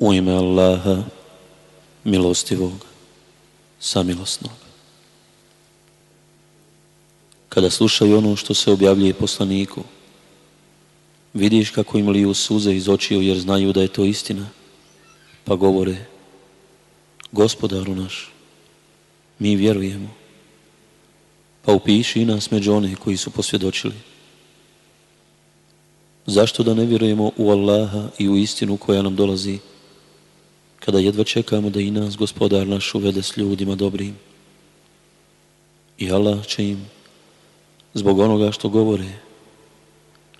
U ime Allaha, milostivog, samilosnog. Kada slušaju ono što se objavljuje poslaniku, vidiš kako im liju suze iz očiju jer znaju da je to istina, pa govore, gospodaru naš, mi vjerujemo, pa upiši i nas među one koji su posvjedočili. Zašto da ne vjerujemo u Allaha i u istinu koja nam dolazi, kada jedva čekamo da i nas gospodar naš uvede s ljudima dobrim? I Allah će im, zbog onoga što govore,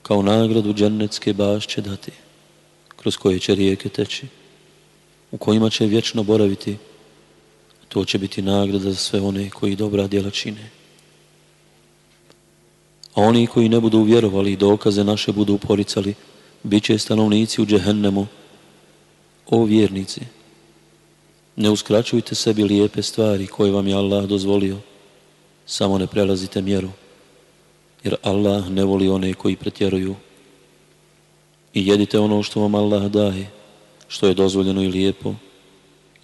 kao nagradu džennetske bašće dati, kroz koje će rijeke teći, u kojima će vječno boraviti, to će biti nagrada za sve one koji dobra djela čine. A oni koji ne budu vjerovali i dokaze naše budu poricali, bit će stanovnici u džehennemu. O vjernici, ne uskraćujte sebi lijepe stvari koje vam je Allah dozvolio, samo ne prelazite mjeru, jer Allah ne voli one koji pretjeruju. I jedite ono što vam Allah daje, što je dozvoljeno i lijepo,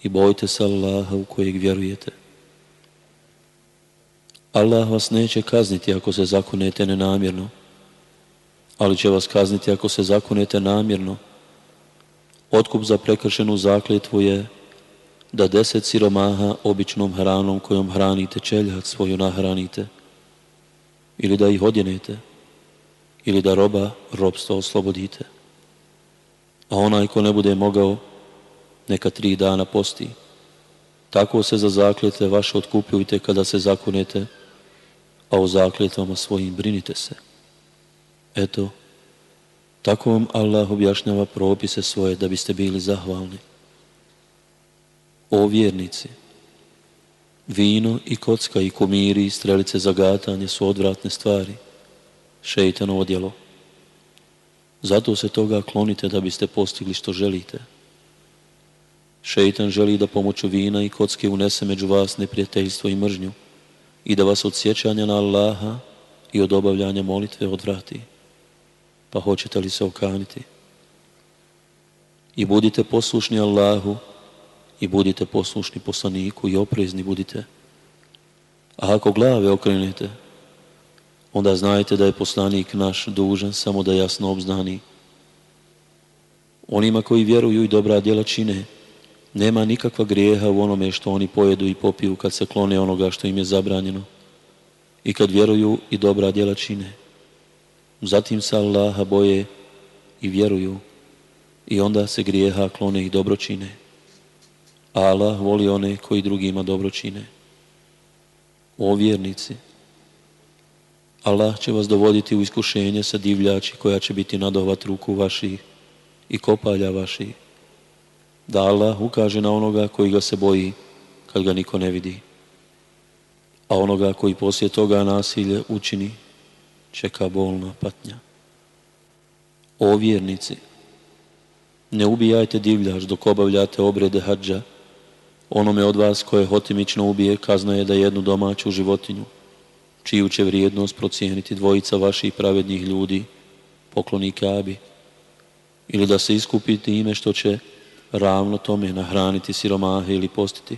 i bojte se Allaha u kojeg vjerujete. Allah vas neće kazniti ako se zakunete nenamjerno, ali će vas kazniti ako se zakunete namjerno. Otkup za prekršenu zakljetvu je da deset siromaha običnom hranom kojom hranite čeljat svoju nahranite, ili da ih odjenete, ili da roba robstvo oslobodite. A onaj ko ne bude mogao, neka tri dana posti. Tako se za zakljete vaše otkupujte kada se zakunete, a o zakljetvama svojim brinite se. Eto, tako vam Allah objašnjava propise svoje da biste bili zahvalni. O vjernici, vino i kocka i kumiri i strelice za gatanje su odvratne stvari, šeitano odjelo. Zato se toga klonite da biste postigli što želite. Šeitan želi da pomoću vina i kocke unese među vas neprijateljstvo i mržnju i da vas od sjećanja na Allaha i od obavljanja molitve odvrati. Pa hoćete li se okaniti? I budite poslušni Allahu i budite poslušni poslaniku i oprezni budite. A ako glave okrenete, onda znajte da je poslanik naš dužan samo da jasno obznani. Onima koji vjeruju i dobra djela čine, nema nikakva grijeha u onome što oni pojedu i popiju kad se klone onoga što im je zabranjeno i kad vjeruju i dobra djela čine. Zatim se Allaha boje i vjeruju i onda se grijeha klone i dobro čine. Allah voli one koji drugima dobro čine. O vjernici, Allah će vas dovoditi u iskušenje sa divljači koja će biti nadovat ruku vaših i kopalja vaših da Allah ukaže na onoga koji ga se boji kad ga niko ne vidi. A onoga koji poslije toga nasilje učini, čeka bolna patnja. O vjernici, ne ubijajte divljač dok obavljate obrede hađa. Onome od vas koje hotimično ubije kazna je da jednu domaću životinju, čiju će vrijednost procijeniti dvojica vaših pravednih ljudi, poklonika abi, ili da se iskupiti ime što će ravno tome nahraniti siromahe ili postiti,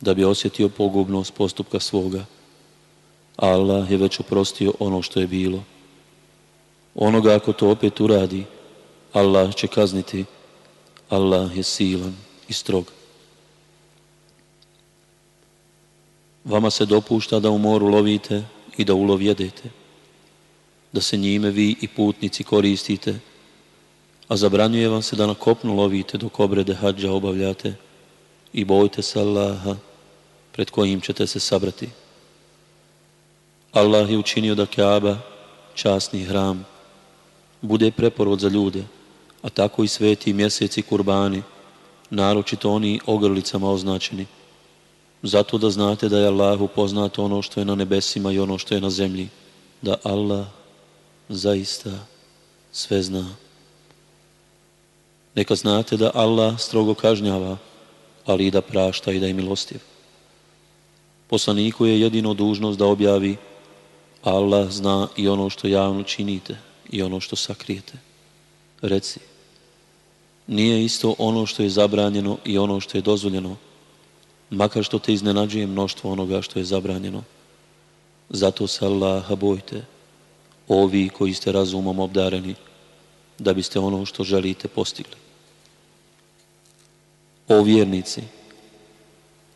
da bi osjetio pogubnost postupka svoga. Allah je već oprostio ono što je bilo. Onoga ako to opet uradi, Allah će kazniti. Allah je silan i strog. Vama se dopušta da u moru lovite i da ulov jedete, da se njime vi i putnici koristite, a zabranjuje vam se da na kopnu lovite dok obrede hađa obavljate i bojte se Allaha pred kojim ćete se sabrati. Allah je učinio da Kaaba, časni hram, bude preporod za ljude, a tako i sveti mjeseci kurbani, naročito oni ogrlicama označeni. Zato da znate da je Allahu poznato ono što je na nebesima i ono što je na zemlji, da Allah zaista sve zna. Neka znate da Allah strogo kažnjava, ali i da prašta i da je milostiv. Poslaniku je jedino dužnost da objavi Allah zna i ono što javno činite i ono što sakrijete. Reci, Nije isto ono što je zabranjeno i ono što je dozvoljeno, makar što te iznenađuje mnoštvo onoga što je zabranjeno. Zato se Allaha bojte, ovi koji ste razumom obdareni, da biste ono što želite postigli. O vjernici,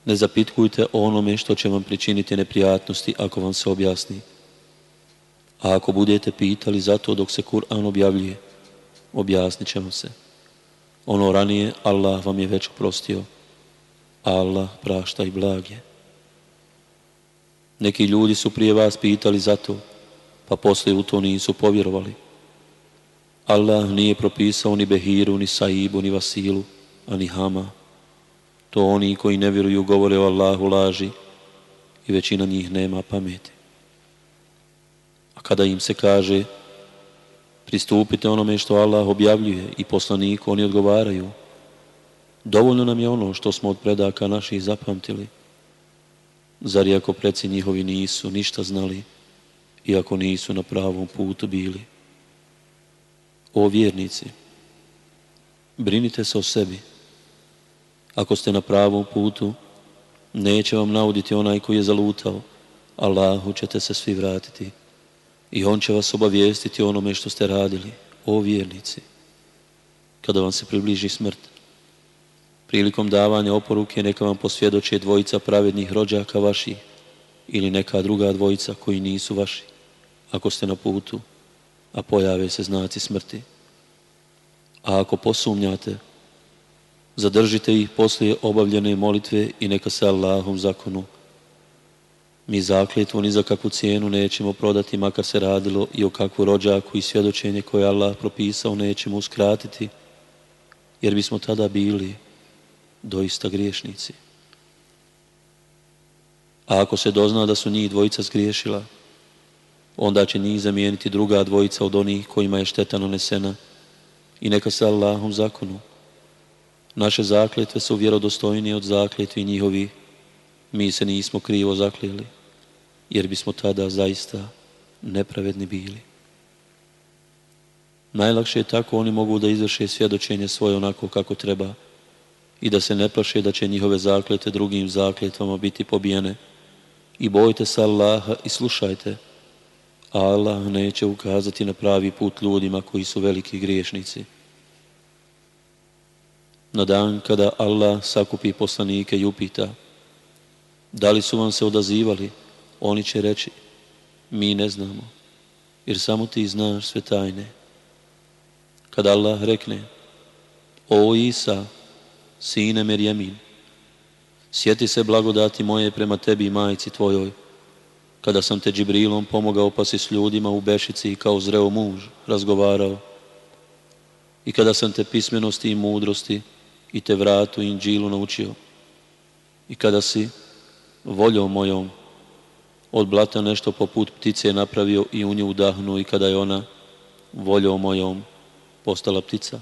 ne zapitkujte onome što će vam pričiniti neprijatnosti ako vam se objasni. A ako budete pitali zato dok se Kur'an objavljuje, objasnit ćemo se. Ono ranije Allah vam je već oprostio. Allah prašta i blag je. Neki ljudi su prije vas pitali zato, pa poslije u to nisu povjerovali. Allah nije propisao ni Behiru, ni Saibu, ni Vasilu, ani Hama. To oni koji ne vjeruju govore o Allahu laži i većina njih nema pameti. A kada im se kaže pristupite onome što Allah objavljuje i poslaniku, oni odgovaraju. Dovoljno nam je ono što smo od predaka naših zapamtili. Zar ako preci njihovi nisu ništa znali, iako nisu na pravom putu bili? O vjernici, brinite se o sebi. Ako ste na pravom putu, neće vam nauditi onaj koji je zalutao. Allahu ćete se svi vratiti i On će vas obavijestiti onome što ste radili, o vjernici, kada vam se približi smrt. Prilikom davanja oporuke neka vam posvjedoče dvojica pravednih rođaka vaših ili neka druga dvojica koji nisu vaši, ako ste na putu, a pojave se znaci smrti. A ako posumnjate, zadržite ih poslije obavljene molitve i neka se Allahom zakonu mi zakljetvu ni za kakvu cijenu nećemo prodati, makar se radilo i o kakvu rođaku i svjedočenje koje Allah propisao nećemo uskratiti, jer bismo tada bili doista griješnici. A ako se dozna da su njih dvojica zgriješila, onda će njih zamijeniti druga dvojica od onih kojima je šteta nanesena i neka se Allahom zakonu. Naše zakljetve su vjerodostojnije od zakljetvi njihovi, mi se nismo krivo zaklijeli jer bismo tada zaista nepravedni bili. Najlakše je tako oni mogu da izvrše svjedočenje svoje onako kako treba i da se ne plaše da će njihove zaklete drugim zakletvama biti pobijene. I bojte se Allaha i slušajte, Allah neće ukazati na pravi put ljudima koji su veliki griješnici. Na dan kada Allah sakupi poslanike i upita, da li su vam se odazivali, oni će reći, mi ne znamo, jer samo ti znaš sve tajne. Kad Allah rekne, o Isa, sine Merjemin, sjeti se blagodati moje prema tebi i majci tvojoj, kada sam te Džibrilom pomogao pa si s ljudima u Bešici kao zreo muž razgovarao, i kada sam te pismenosti i mudrosti i te vratu i inđilu naučio, i kada si voljom mojom od blata nešto poput ptice napravio i u nju udahnuo i kada je ona voljom mojom postala ptica.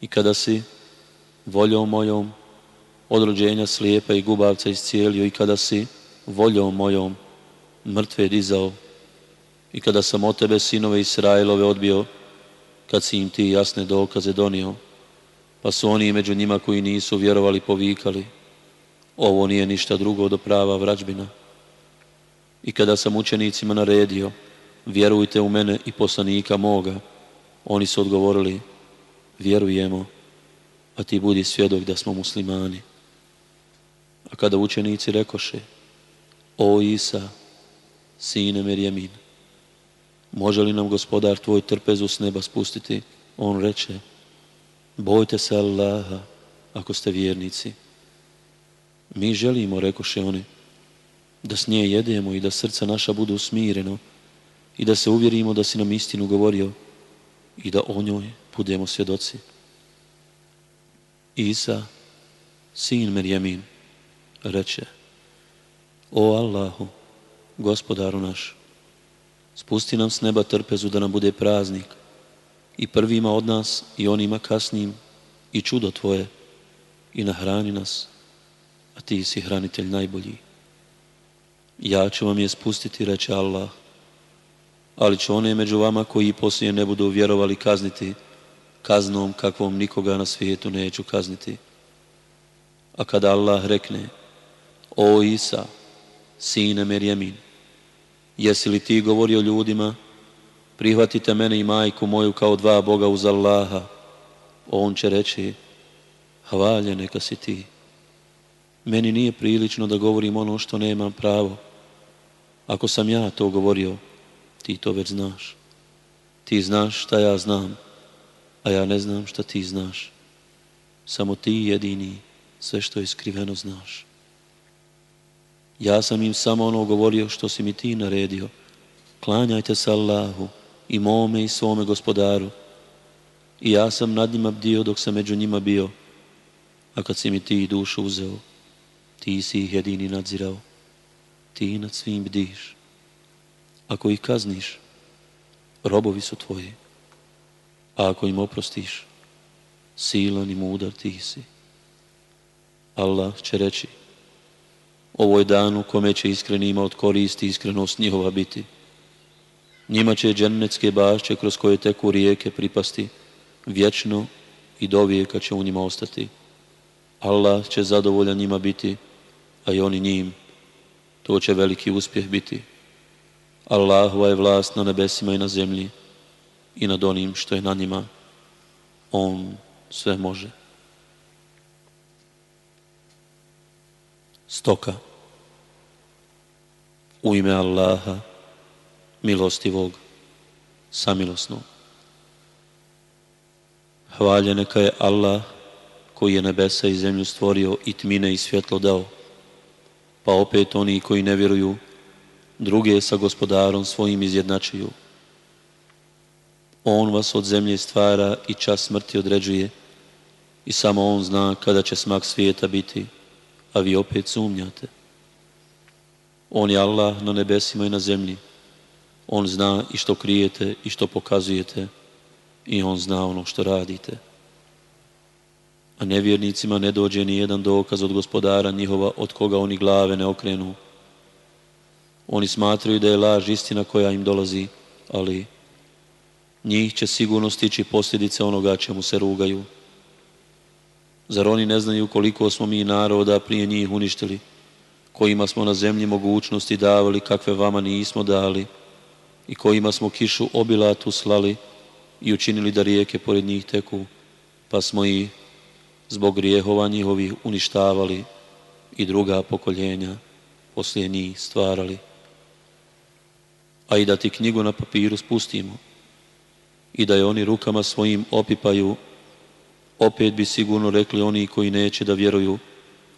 I kada si voljom mojom od rođenja slijepa i gubavca iscijelio i kada si voljom mojom mrtve dizao i kada sam od tebe sinove Israilove odbio, kad si im ti jasne dokaze donio, pa su oni među njima koji nisu vjerovali povikali, ovo nije ništa drugo do prava vrađbina. I kada sam učenicima naredio, vjerujte u mene i poslanika moga, oni su odgovorili, vjerujemo, a ti budi svjedok da smo muslimani. A kada učenici rekoše, o Isa, sine Merjemin, može li nam gospodar tvoj trpezu s neba spustiti? On reče, bojte se Allaha ako ste vjernici. Mi želimo, rekoše oni, da s nje jedemo i da srca naša budu smireno i da se uvjerimo da si nam istinu govorio i da o njoj budemo svjedoci. Isa, sin Merjemin, reče, O Allahu, gospodaru naš, spusti nam s neba trpezu da nam bude praznik i prvima od nas i onima kasnim i čudo Tvoje i nahrani nas, a Ti si hranitelj najbolji. Ja ću vam je spustiti, reče Allah, ali ću one među vama koji poslije ne budu vjerovali kazniti kaznom kakvom nikoga na svijetu neću kazniti. A kada Allah rekne, o Isa, sine Merjemin, jesi li ti govorio ljudima, prihvatite mene i majku moju kao dva Boga uz Allaha, on će reći, hvalje neka si ti. Meni nije prilično da govorim ono što nemam pravo. Ako sam ja to govorio, ti to već znaš. Ti znaš šta ja znam, a ja ne znam šta ti znaš. Samo ti jedini sve što je skriveno znaš. Ja sam im samo ono govorio što si mi ti naredio. Klanjajte se Allahu i mome i svome gospodaru. I ja sam nad njima bdio dok sam među njima bio. A kad si mi ti dušu uzeo, ti si ih jedini nadzirao. Ti nad svim bdiš. Ako ih kazniš, robovi su tvoji. A ako im oprostiš, silan i mudar ti si. Allah će reći, ovo je dan u kome će iskrenima od koristi iskrenost njihova biti. Njima će džennetske bašće kroz koje teku rijeke pripasti, vječno i do vijeka će u njima ostati. Allah će zadovoljan njima biti, a i oni njim. To će veliki uspjeh biti. Allahova je vlast na nebesima i na zemlji i nad onim što je na njima. On sve može. Stoka. U ime Allaha, milostivog, samilosnog. Hvalje neka je Allah koji je nebesa i zemlju stvorio i tmine i svjetlo dao. Pa opet oni koji ne vjeruju, druge sa gospodarom svojim izjednačuju. On vas od zemlje stvara i čas smrti određuje i samo On zna kada će smak svijeta biti, a vi opet sumnjate. On je Allah na nebesima i na zemlji. On zna i što krijete i što pokazujete i On zna ono što radite. A nevjernicima ne dođe ni jedan dokaz od gospodara njihova od koga oni glave ne okrenu. Oni smatraju da je laž istina koja im dolazi, ali njih će sigurno stići posljedice onoga čemu se rugaju. Zar oni ne znaju koliko smo mi naroda prije njih uništili, kojima smo na zemlji mogućnosti davali kakve vama nismo dali i kojima smo kišu obilatu slali i učinili da rijeke pored njih teku, pa smo i zbog grijehova njihovih uništavali i druga pokoljenja poslije njih stvarali. A i da ti knjigu na papiru spustimo i da je oni rukama svojim opipaju, opet bi sigurno rekli oni koji neće da vjeruju,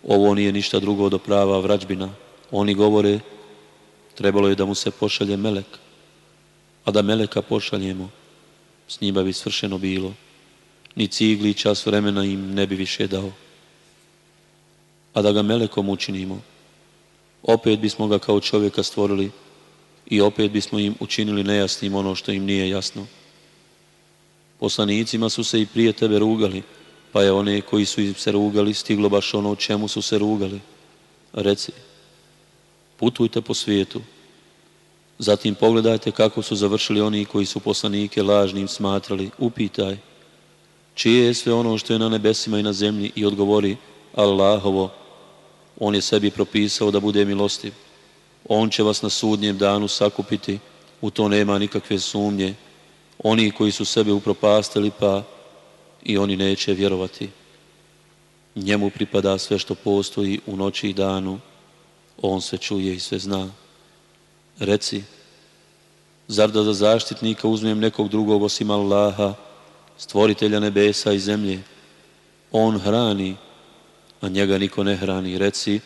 ovo nije ništa drugo do prava vrađbina. Oni govore, trebalo je da mu se pošalje melek, a da meleka pošaljemo, s njima bi svršeno bilo ni cigli čas vremena im ne bi više dao. A da ga melekom učinimo, opet bismo ga kao čovjeka stvorili i opet bismo im učinili nejasnim ono što im nije jasno. Poslanicima su se i prije tebe rugali, pa je one koji su im se rugali stiglo baš ono čemu su se rugali. Reci, putujte po svijetu, zatim pogledajte kako su završili oni koji su poslanike lažnim smatrali, upitaj, čije je sve ono što je na nebesima i na zemlji i odgovori Allahovo, On je sebi propisao da bude milostiv. On će vas na sudnjem danu sakupiti, u to nema nikakve sumnje. Oni koji su sebe upropastili pa i oni neće vjerovati. Njemu pripada sve što postoji u noći i danu. On sve čuje i sve zna. Reci, zar da za zaštitnika uzmem nekog drugog osim Allaha, stvoritelja nebesa i zemlje. On hrani, a njega niko ne hrani. Reci,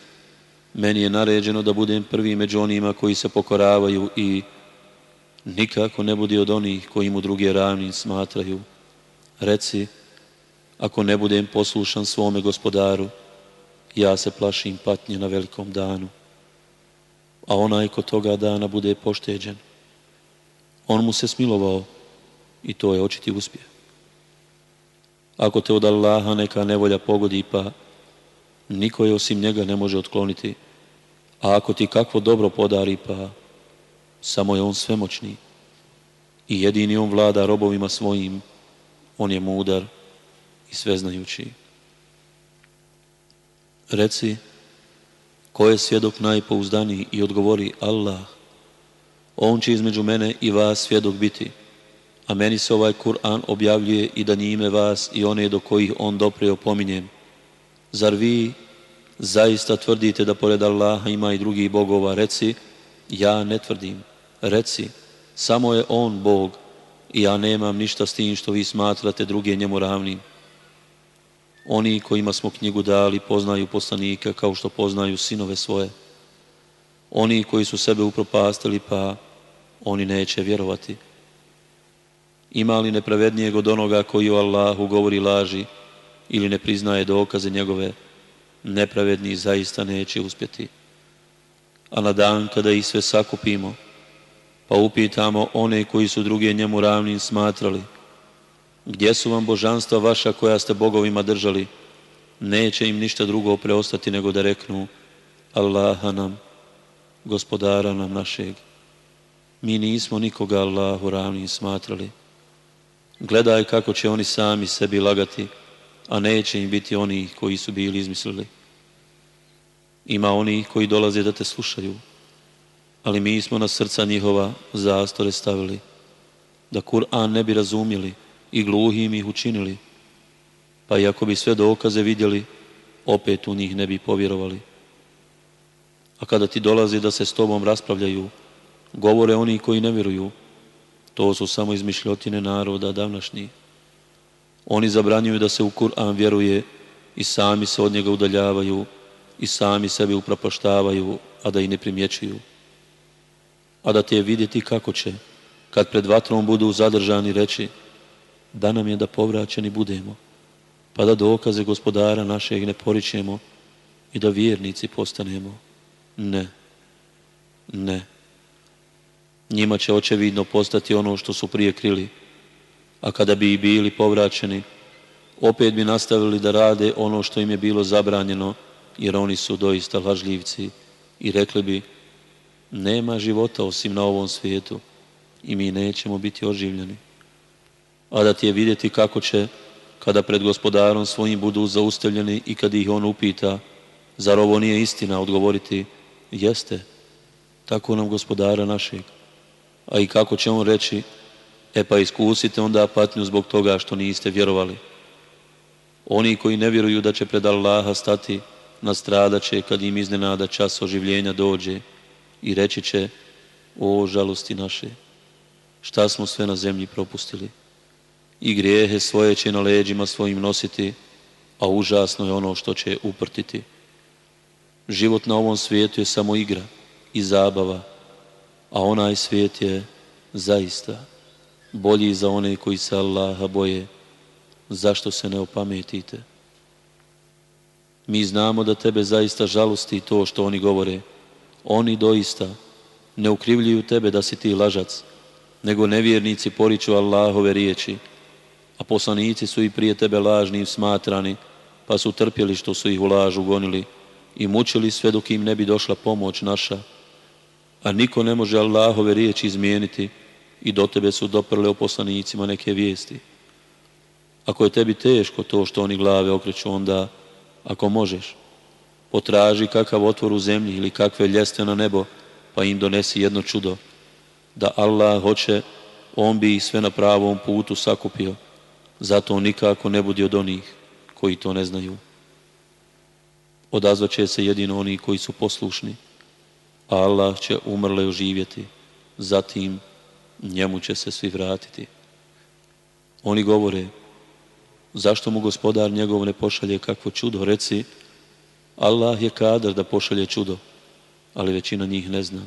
meni je naređeno da budem prvi među onima koji se pokoravaju i nikako ne budi od onih koji mu druge ravni smatraju. Reci, ako ne budem poslušan svome gospodaru, ja se plašim patnje na velikom danu. A onaj ko toga dana bude pošteđen, on mu se smilovao i to je očiti uspjeh. Ako te od Allaha neka nevolja pogodi, pa niko je osim njega ne može otkloniti. A ako ti kakvo dobro podari, pa samo je on svemoćni i jedini on vlada robovima svojim. On je mudar i sveznajući. Reci, ko je svjedok najpouzdaniji i odgovori Allah, on će između mene i vas svjedok biti, a meni se ovaj Kur'an objavljuje i da njime vas i one do kojih on doprio pominjem. Zar vi zaista tvrdite da pored Allaha ima i drugih bogova? Reci, ja ne tvrdim. Reci, samo je On Bog i ja nemam ništa s tim što vi smatrate druge njemu ravnim. Oni kojima smo knjigu dali poznaju poslanika kao što poznaju sinove svoje. Oni koji su sebe upropastili pa oni neće vjerovati. Ima li nepravednijeg od onoga koji o Allahu govori laži ili ne priznaje dokaze njegove, nepravedni zaista neće uspjeti. A na dan kada ih sve sakupimo, pa upitamo one koji su druge njemu ravnim smatrali, gdje su vam božanstva vaša koja ste bogovima držali, neće im ništa drugo preostati nego da reknu Allaha nam, gospodara nam našeg. Mi nismo nikoga Allahu ravnim smatrali. Gledaj kako će oni sami sebi lagati, a neće im biti oni koji su bili izmislili. Ima oni koji dolaze da te slušaju, ali mi smo na srca njihova zastore stavili, da Kur'an ne bi razumjeli i gluhim ih učinili, pa i ako bi sve dokaze vidjeli, opet u njih ne bi povjerovali. A kada ti dolazi da se s tobom raspravljaju, govore oni koji ne vjeruju, to su samo izmišljotine naroda davnašnji. Oni zabranjuju da se u Kur'an vjeruje i sami se od njega udaljavaju i sami sebi upropaštavaju, a da i ne primjećuju. A da te je vidjeti kako će, kad pred vatrom budu zadržani reći, da nam je da povraćeni budemo, pa da dokaze gospodara našeg ne poričemo i da vjernici postanemo. Ne, ne. Njima će očevidno postati ono što su prije krili, a kada bi i bili povraćeni, opet bi nastavili da rade ono što im je bilo zabranjeno, jer oni su doista lažljivci i rekli bi, nema života osim na ovom svijetu i mi nećemo biti oživljeni. A da ti je vidjeti kako će, kada pred gospodarom svojim budu zaustavljeni i kad ih on upita, zar ovo nije istina, odgovoriti, jeste, tako nam gospodara našeg. A i kako će on reći, e pa iskusite onda patnju zbog toga što niste vjerovali. Oni koji ne vjeruju da će pred Allaha stati, nastradat će kad im iznenada čas oživljenja dođe i reći će, o žalosti naše, šta smo sve na zemlji propustili. I grijehe svoje će na leđima svojim nositi, a užasno je ono što će uprtiti. Život na ovom svijetu je samo igra i zabava, a onaj svijet je zaista bolji za one koji se Allaha boje. Zašto se ne opametite? Mi znamo da tebe zaista žalosti to što oni govore. Oni doista ne ukrivljuju tebe da si ti lažac, nego nevjernici poriču Allahove riječi, a poslanici su i prije tebe lažni smatrani, pa su trpjeli što su ih u lažu gonili i mučili sve dok im ne bi došla pomoć naša. A niko ne može Allahove riječi izmijeniti i do tebe su doprle o poslanicima neke vijesti. Ako je tebi teško to što oni glave okreću, onda ako možeš, potraži kakav otvor u zemlji ili kakve ljeste na nebo, pa im donesi jedno čudo, da Allah hoće, on bi ih sve na pravom putu sakupio, zato nikako ne budi od onih koji to ne znaju. Odazvaće se jedino oni koji su poslušni, Allah će umrle oživjeti, zatim njemu će se svi vratiti. Oni govore, Zašto mu gospodar njegov ne pošalje kakvo čudo? Reci, Allah je kadar da pošalje čudo, ali većina njih ne zna.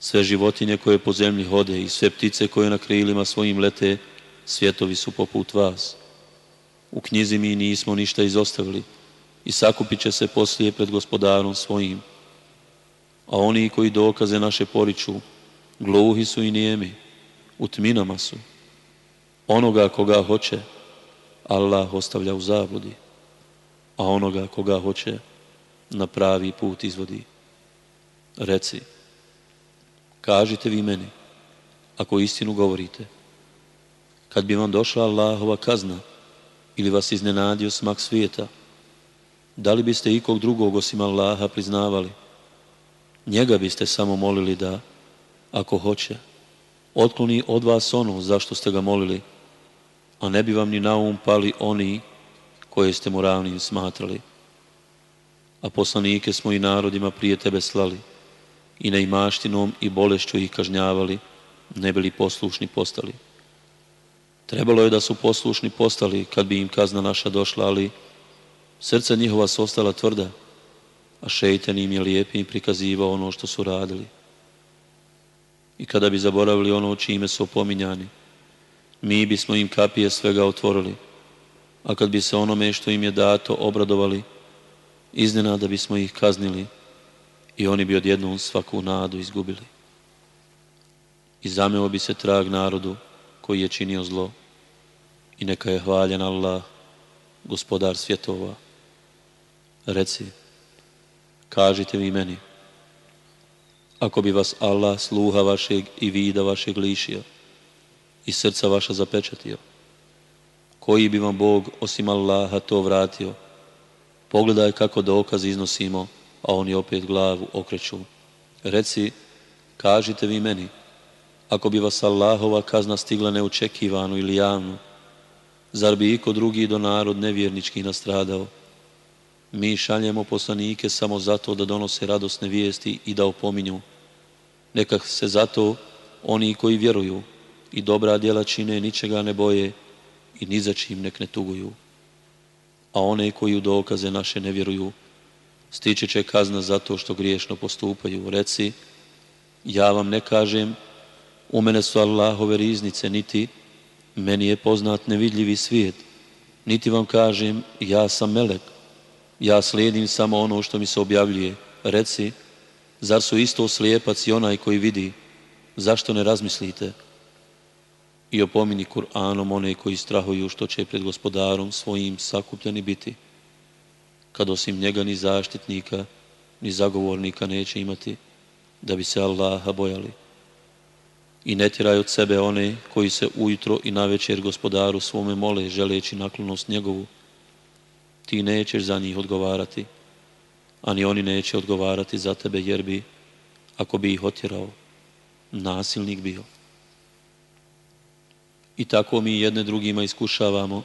Sve životinje koje po zemlji hode i sve ptice koje na krilima svojim lete, svjetovi su poput vas. U knjizi mi nismo ništa izostavili i sakupit će se poslije pred gospodarom svojim. A oni koji dokaze naše poriču, gluhi su i nijemi, u tminama su. Onoga koga hoće, Allah ostavlja u zabludi, a onoga koga hoće na pravi put izvodi. Reci, kažite vi meni, ako istinu govorite, kad bi vam došla Allahova kazna ili vas iznenadio smak svijeta, da li biste ikog drugog osim Allaha priznavali? Njega biste samo molili da, ako hoće, otkloni od vas ono zašto ste ga molili, a ne bi vam ni na um pali oni koje ste mu ravnim smatrali. A poslanike smo i narodima prije tebe slali i neimaštinom i bolešću ih kažnjavali, ne bili poslušni postali. Trebalo je da su poslušni postali kad bi im kazna naša došla, ali srca njihova su ostala tvrda, a šeitan im je lijepim prikazivao ono što su radili. I kada bi zaboravili ono čime su opominjani, mi bismo im kapije svega otvorili, a kad bi se onome što im je dato obradovali, iznenada bismo ih kaznili i oni bi odjednom svaku nadu izgubili. I zameo bi se trag narodu koji je činio zlo i neka je hvaljen Allah, gospodar svjetova. Reci, kažite vi meni, ako bi vas Allah sluha vašeg i vida vašeg lišio i srca vaša zapečatio, koji bi vam Bog osim Allaha to vratio, pogledaj kako dokaz iznosimo, a oni opet glavu okreću. Reci, kažite vi meni, ako bi vas Allahova kazna stigla neočekivanu ili javnu, zar bi iko drugi do narod nevjernički nastradao? Mi šaljemo poslanike samo zato da donose radosne vijesti i da opominju. Neka se zato oni koji vjeruju i dobra djela čine ničega ne boje i ni za čim nek ne tuguju. A one koji u dokaze naše ne vjeruju, stiče će kazna zato što griješno postupaju. Reci, ja vam ne kažem, u mene su Allahove riznice, niti meni je poznat nevidljivi svijet, niti vam kažem, ja sam melek, ja slijedim samo ono što mi se objavljuje. Reci, zar su isto slijepac i onaj koji vidi, zašto ne razmislite? I opomini Kur'anom one koji strahuju što će pred gospodarom svojim sakupljeni biti, kad osim njega ni zaštitnika, ni zagovornika neće imati, da bi se Allaha bojali. I ne tiraj od sebe one koji se ujutro i navečer gospodaru svome mole, želeći naklonost njegovu, ti nećeš za njih odgovarati, ani oni neće odgovarati za tebe, jer bi, ako bi ih otjerao, nasilnik bio. I tako mi jedne drugima iskušavamo,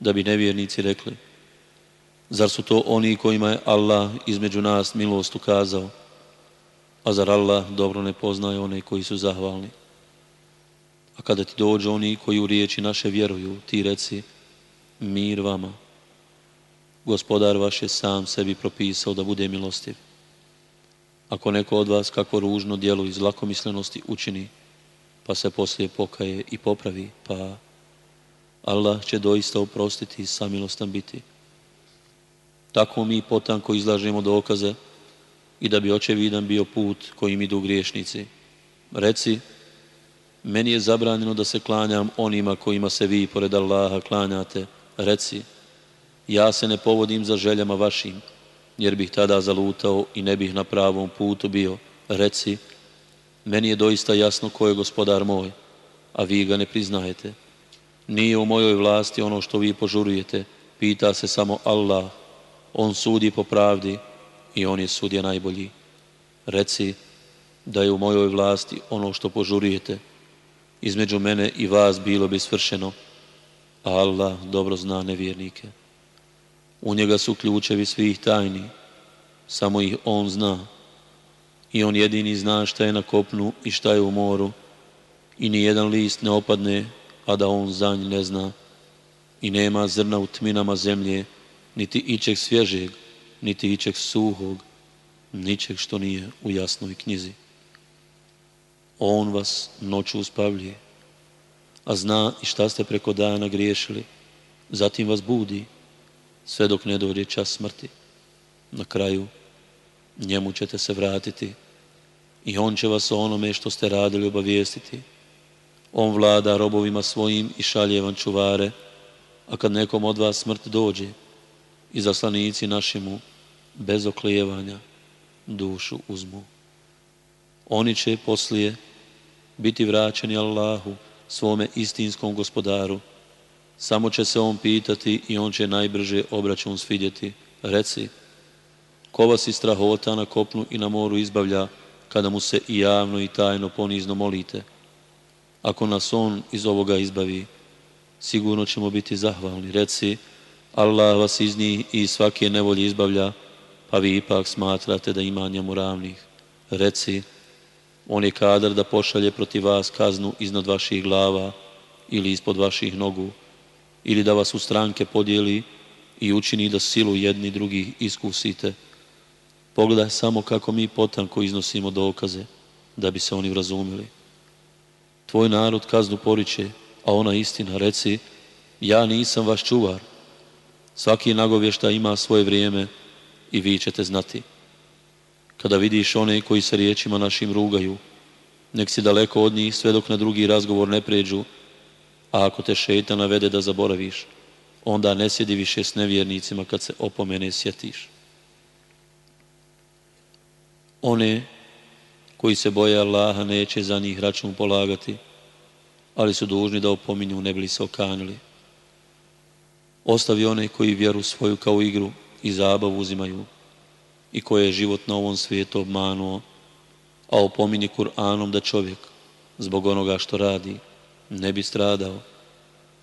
da bi nevjernici rekli, zar su to oni kojima je Allah između nas milost ukazao, a zar Allah dobro ne poznaje one koji su zahvalni? A kada ti dođu oni koji u riječi naše vjeruju, ti reci, mir vama, gospodar vaš je sam sebi propisao da bude milostiv. Ako neko od vas kako ružno djelo iz lakomislenosti učini, pa se poslije pokaje i popravi, pa Allah će doista oprostiti i samilostan biti. Tako mi potanko izlažemo dokaze i da bi očevidan bio put kojim idu griješnici. Reci, meni je zabranjeno da se klanjam onima kojima se vi pored Allaha klanjate. Reci, ja se ne povodim za željama vašim, jer bih tada zalutao i ne bih na pravom putu bio. Reci, meni je doista jasno ko je gospodar moj, a vi ga ne priznajete. Nije u mojoj vlasti ono što vi požurujete, pita se samo Allah. On sudi po pravdi i on je sudja najbolji. Reci da je u mojoj vlasti ono što požurujete. Između mene i vas bilo bi svršeno, a Allah dobro zna nevjernike. U njega su ključevi svih tajni, samo ih on zna. I on jedini zna šta je na kopnu i šta je u moru. I ni jedan list ne opadne, a da on za ne zna. I nema zrna u tminama zemlje, niti ičeg svježeg, niti ičeg suhog, ničeg što nije u jasnoj knjizi. On vas noću uspavljuje, a zna i šta ste preko dana griješili, zatim vas budi, sve dok ne dođe čas smrti. Na kraju njemu ćete se vratiti i on će vas o onome što ste radili obavijestiti. On vlada robovima svojim i šalje vam čuvare, a kad nekom od vas smrt dođe, i zaslanici našimu bez oklijevanja dušu uzmu. Oni će poslije biti vraćeni Allahu svome istinskom gospodaru. Samo će se on pitati i on će najbrže obračun svidjeti. Reci, ko vas i strahota na kopnu i na moru izbavlja, kada mu se i javno i tajno ponizno molite. Ako nas on iz ovoga izbavi, sigurno ćemo biti zahvalni. Reci, Allah vas iz njih i svake nevolje izbavlja, pa vi ipak smatrate da ima njemu ravnih. Reci, on je kadar da pošalje protiv vas kaznu iznad vaših glava ili ispod vaših nogu, ili da vas u stranke podijeli i učini da silu jedni drugih iskusite. Pogledaj samo kako mi potanko iznosimo dokaze, da bi se oni razumili. Tvoj narod kaznu poriče, a ona istina, reci, ja nisam vaš čuvar. Svaki nagovješta ima svoje vrijeme i vi ćete znati. Kada vidiš one koji se riječima našim rugaju, nek si daleko od njih sve dok na drugi razgovor ne pređu, a ako te šeta navede da zaboraviš, onda ne sjedi više s nevjernicima kad se opomene sjetiš. One koji se boje Allaha neće za njih račun polagati, ali su dužni da opominju ne bili se okanili. Ostavi one koji vjeru svoju kao igru i zabavu uzimaju i koje je život na ovom svijetu obmanuo, a opominje Kur'anom da čovjek zbog onoga što radi ne bi stradao,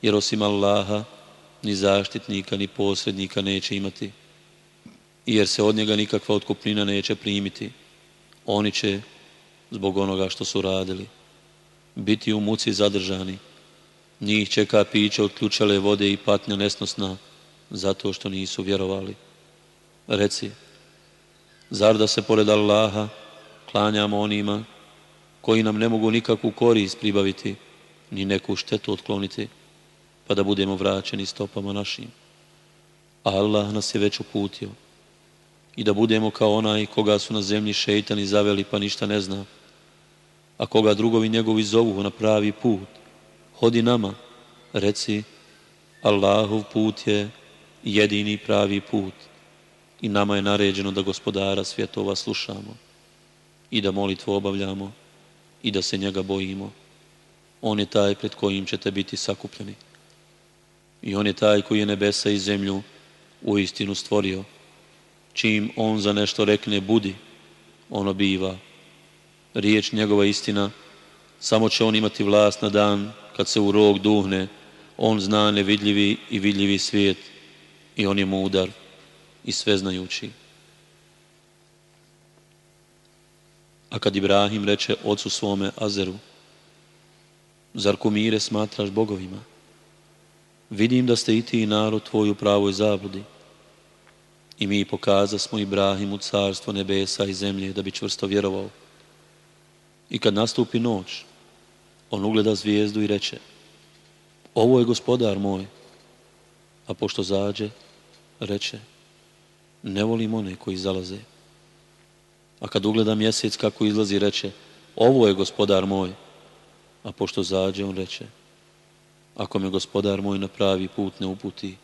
jer osim Allaha ni zaštitnika ni posrednika neće imati, jer se od njega nikakva otkupnina neće primiti. Oni će, zbog onoga što su radili, biti u muci zadržani. Njih čeka piće od ključale vode i patnja nesnosna, zato što nisu vjerovali. Reci, zar da se pored Allaha klanjamo onima koji nam ne mogu nikakvu korist pribaviti, ni neku štetu otkloniti, pa da budemo vraćeni stopama našim. Allah nas je već uputio i da budemo kao onaj koga su na zemlji šeitani zaveli pa ništa ne zna, a koga drugovi njegovi zovu na pravi put. Hodi nama, reci, Allahov put je jedini pravi put i nama je naređeno da gospodara svjetova slušamo i da molitvu obavljamo i da se njega bojimo. On je taj pred kojim ćete biti sakupljeni. I on je taj koji je nebesa i zemlju u istinu stvorio. Čim on za nešto rekne budi, ono biva. Riječ njegova istina, samo će on imati vlast na dan kad se u rog duhne, on zna nevidljivi i vidljivi svijet i on je mudar i sveznajući. A kad Ibrahim reče ocu svome Azeru, zar kumire smatraš bogovima? Vidim da ste i ti narod tvoj u pravoj zabludi. I mi pokaza smo Ibrahimu carstvo nebesa i zemlje da bi čvrsto vjerovao. I kad nastupi noć, on ugleda zvijezdu i reče, ovo je gospodar moj. A pošto zađe, reče, ne volim one koji zalaze. A kad ugleda mjesec kako izlazi, reče, ovo je gospodar moj. A pošto zađe, on reče, ako me gospodar moj na pravi put ne uputi,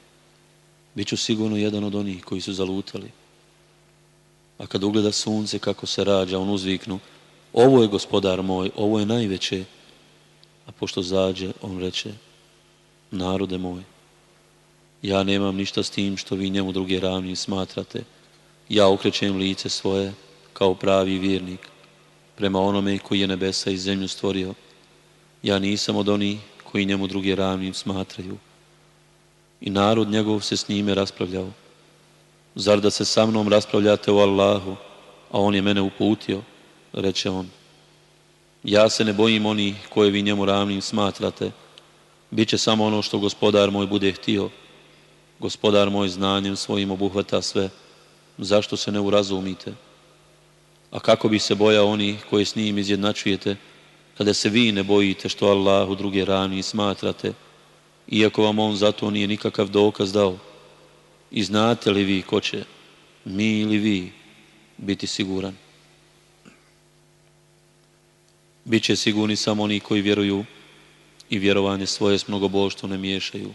bit ću sigurno jedan od onih koji su zalutali. A kad ugleda sunce kako se rađa, on uzviknu, ovo je gospodar moj, ovo je najveće. A pošto zađe, on reče, narode moj, ja nemam ništa s tim što vi njemu druge ravni smatrate. Ja okrećem lice svoje kao pravi vjernik prema onome koji je nebesa i zemlju stvorio. Ja nisam od onih koji njemu druge ravnim smatraju. I narod njegov se s njime raspravljao. Zar da se sa mnom raspravljate o Allahu, a on je mene uputio, reče on. Ja se ne bojim onih koje vi njemu ravnim smatrate. Biće samo ono što gospodar moj bude htio. Gospodar moj znanjem svojim obuhvata sve. Zašto se ne urazumite? A kako bi se bojao onih koje s njim izjednačujete, kada se vi ne bojite što Allahu druge rani smatrate, iako vam on zato nije nikakav dokaz dao. I znate li vi ko će, mi ili vi, biti siguran? Biće sigurni samo oni koji vjeruju i vjerovanje svoje s mnogoboštvom ne miješaju.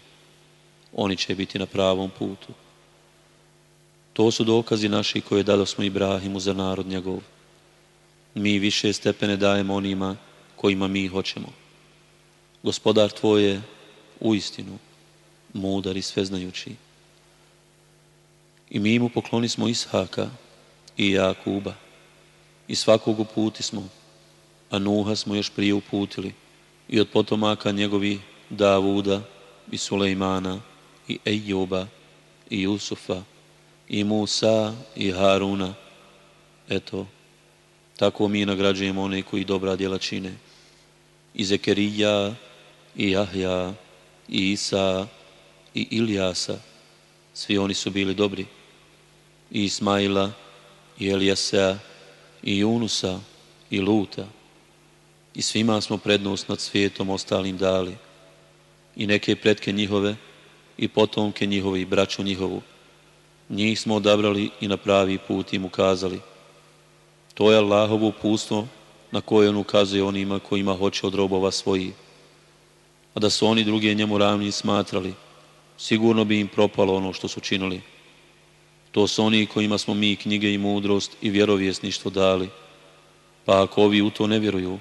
Oni će biti na pravom putu. To su dokazi naši koje dalo smo Ibrahimu za narod njegov. Mi više stepene dajemo onima kojima mi hoćemo. Gospodar tvoj je u istinu mudar i sveznajući. I mi mu pokloni smo Ishaka i Jakuba i svakog uputi smo, a Nuha smo još prije uputili i od potomaka njegovi Davuda i Sulejmana i Ejuba i Jusufa i Musa i Haruna. Eto, tako mi nagrađujemo one koji dobra djela čine. I Zekerija, i Jahja, i Isa, i Ilijasa, svi oni su bili dobri. I Ismaila, i Elijasea, i Junusa, i Luta. I svima smo prednost nad svijetom ostalim dali. I neke pretke njihove, i potomke njihove, i braću njihovu. Njih smo odabrali i na pravi put im ukazali. To je Allahovo upustvo na koje on ukazuje onima kojima hoće od robova svojih. A da su oni druge njemu ravni smatrali, sigurno bi im propalo ono što su činili. To su oni kojima smo mi knjige i mudrost i vjerovjesništvo dali. Pa ako ovi u to ne vjeruju,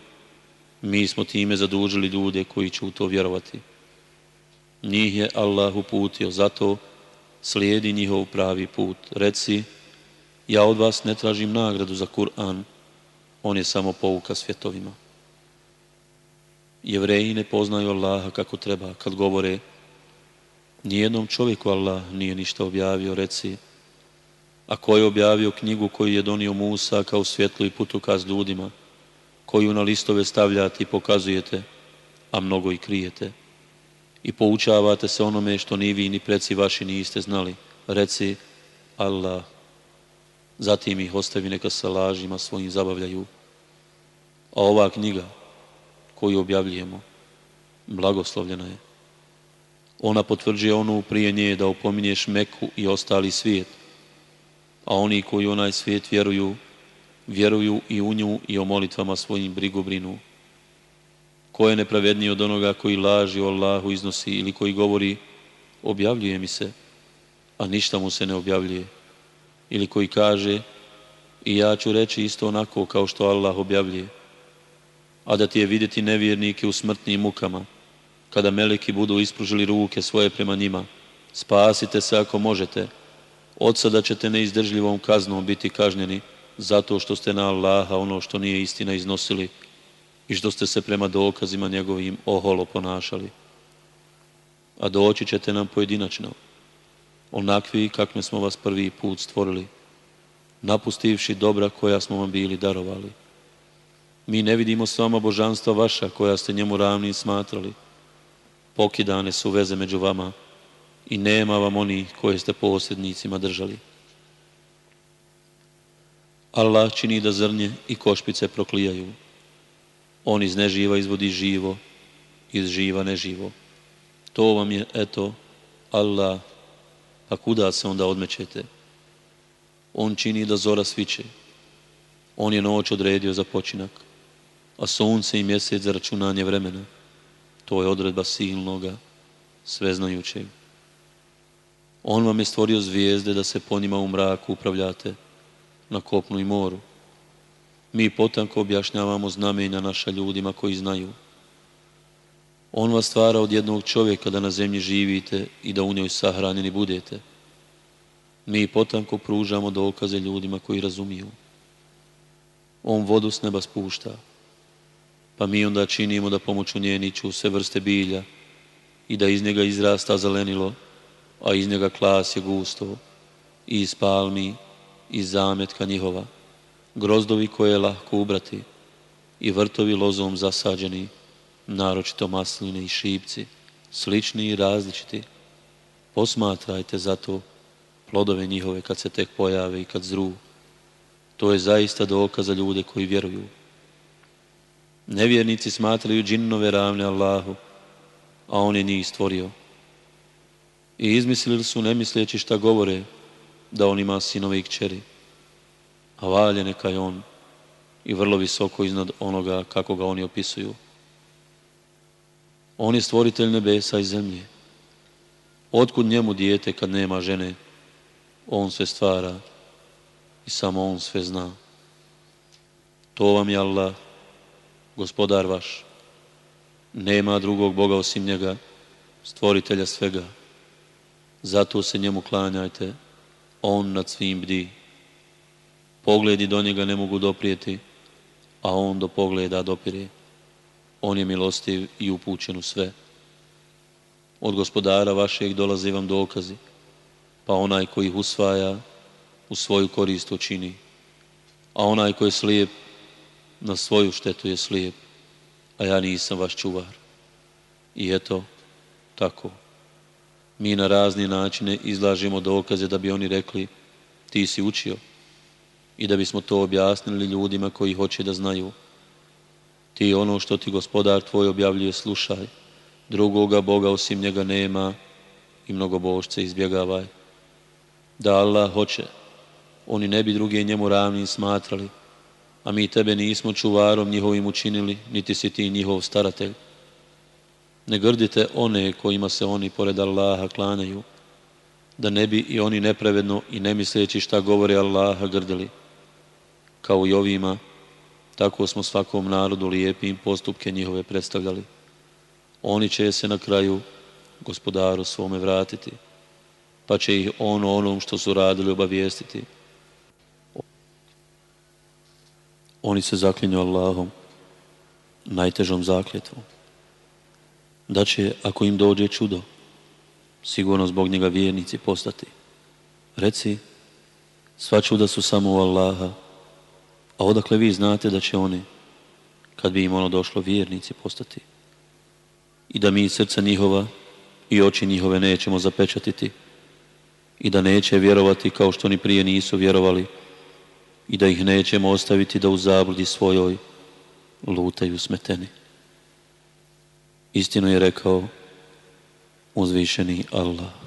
mi smo time zadužili ljude koji će u to vjerovati. Njih je Allah uputio, zato slijedi njihov pravi put. Reci, ja od vas ne tražim nagradu za Kur'an, on je samo pouka svjetovima. Jevreji ne poznaju Allaha kako treba kad govore Nijednom čovjeku Allah nije ništa objavio, reci a ko je objavio knjigu koju je donio Musa kao svjetlo i putukaz ljudima, koju na listove stavljate i pokazujete, a mnogo i krijete. I poučavate se onome što ni vi ni preci vaši niste znali. Reci Allah. Zatim ih ostavi neka sa lažima svojim zabavljaju. A ova knjiga koju objavljujemo, blagoslovljena je. Ona potvrđuje onu prije nje da opominješ Meku i ostali svijet, a oni koji onaj svijet vjeruju, vjeruju i u nju i o molitvama svojim brigu brinu. Ko je nepravedniji od onoga koji laži o Allahu iznosi ili koji govori objavljuje mi se, a ništa mu se ne objavljuje. Ili koji kaže i ja ću reći isto onako kao što Allah objavljuje. A da ti je vidjeti nevjernike u smrtnim mukama, kada meleki budu ispružili ruke svoje prema njima. Spasite se ako možete, od sada ćete neizdržljivom kaznom biti kažnjeni zato što ste na Allaha ono što nije istina iznosili i što ste se prema dokazima njegovim oholo ponašali. A doći ćete nam pojedinačno, onakvi kakve smo vas prvi put stvorili, napustivši dobra koja smo vam bili darovali. Mi ne vidimo s vama božanstva vaša koja ste njemu ravni smatrali. Pokidane su veze među vama, i nema vam oni koje ste posljednicima držali. Allah čini da zrnje i košpice proklijaju. On iz neživa izvodi živo, iz živa neživo. To vam je, eto, Allah, pa kuda se onda odmećete? On čini da zora sviće. On je noć odredio za počinak, a sunce i mjesec za računanje vremena. To je odredba silnoga, sveznajućeg. On vam je stvorio zvijezde da se po njima u mraku upravljate na kopnu i moru. Mi potanko objašnjavamo znamenja naša ljudima koji znaju. On vas stvara od jednog čovjeka da na zemlji živite i da u njoj sahranjeni budete. Mi potanko pružamo dokaze ljudima koji razumiju. On vodu s neba spušta, pa mi onda činimo da pomoću nje niču sve vrste bilja i da iz njega izrasta zelenilo a iz njega klas je gusto, i iz palmi, i zametka njihova, grozdovi koje je lahko ubrati, i vrtovi lozom zasađeni, naročito masline i šipci, slični i različiti. Posmatrajte zato plodove njihove kad se tek pojave i kad zru. To je zaista dokaz za ljude koji vjeruju. Nevjernici smatraju džinnove ravne Allahu, a on je njih stvorio i izmislili su nemisleći šta govore da on ima sinove i kćeri. A valje neka je on i vrlo visoko iznad onoga kako ga oni opisuju. On je stvoritelj nebesa i zemlje. Otkud njemu dijete kad nema žene? On sve stvara i samo on sve zna. To vam je Allah, gospodar vaš. Nema drugog Boga osim njega, stvoritelja svega. Zato se njemu klanjajte, on nad svim bdi. Pogledi do njega ne mogu doprijeti, a on do pogleda dopire. On je milostiv i upućen u sve. Od gospodara vašeg dolaze vam dokazi, pa onaj koji ih usvaja, u svoju korist učini, a onaj koji je slijep, na svoju štetu je slijep, a ja nisam vaš čuvar. I eto, tako. Mi na razne načine izlažemo dokaze da bi oni rekli ti si učio i da bismo to objasnili ljudima koji hoće da znaju. Ti ono što ti gospodar tvoj objavljuje slušaj, drugoga Boga osim njega nema i mnogobožce izbjegavaj. Da Allah hoće, oni ne bi druge njemu ravnim smatrali, a mi tebe nismo čuvarom njihovim učinili, niti si ti njihov staratelj. Ne grdite one kojima se oni pored Allaha klanjaju, da ne bi i oni nepravedno i ne misleći šta govore Allaha grdili. Kao i ovima, tako smo svakom narodu lijepim postupke njihove predstavljali. Oni će se na kraju gospodaru svome vratiti, pa će ih ono onom što su radili obavijestiti. Oni se zaklinju Allahom, najtežom zakljetvom. Da će, ako im dođe čudo, sigurno zbog njega vjernici postati. Reci, sva čuda su samo u Allaha, a odakle vi znate da će oni, kad bi im ono došlo, vjernici postati. I da mi srca njihova i oči njihove nećemo zapečatiti i da neće vjerovati kao što ni prije nisu vjerovali i da ih nećemo ostaviti da u zabludi svojoj lutaju smeteni. Istinu je rekao uzvišeni Allah.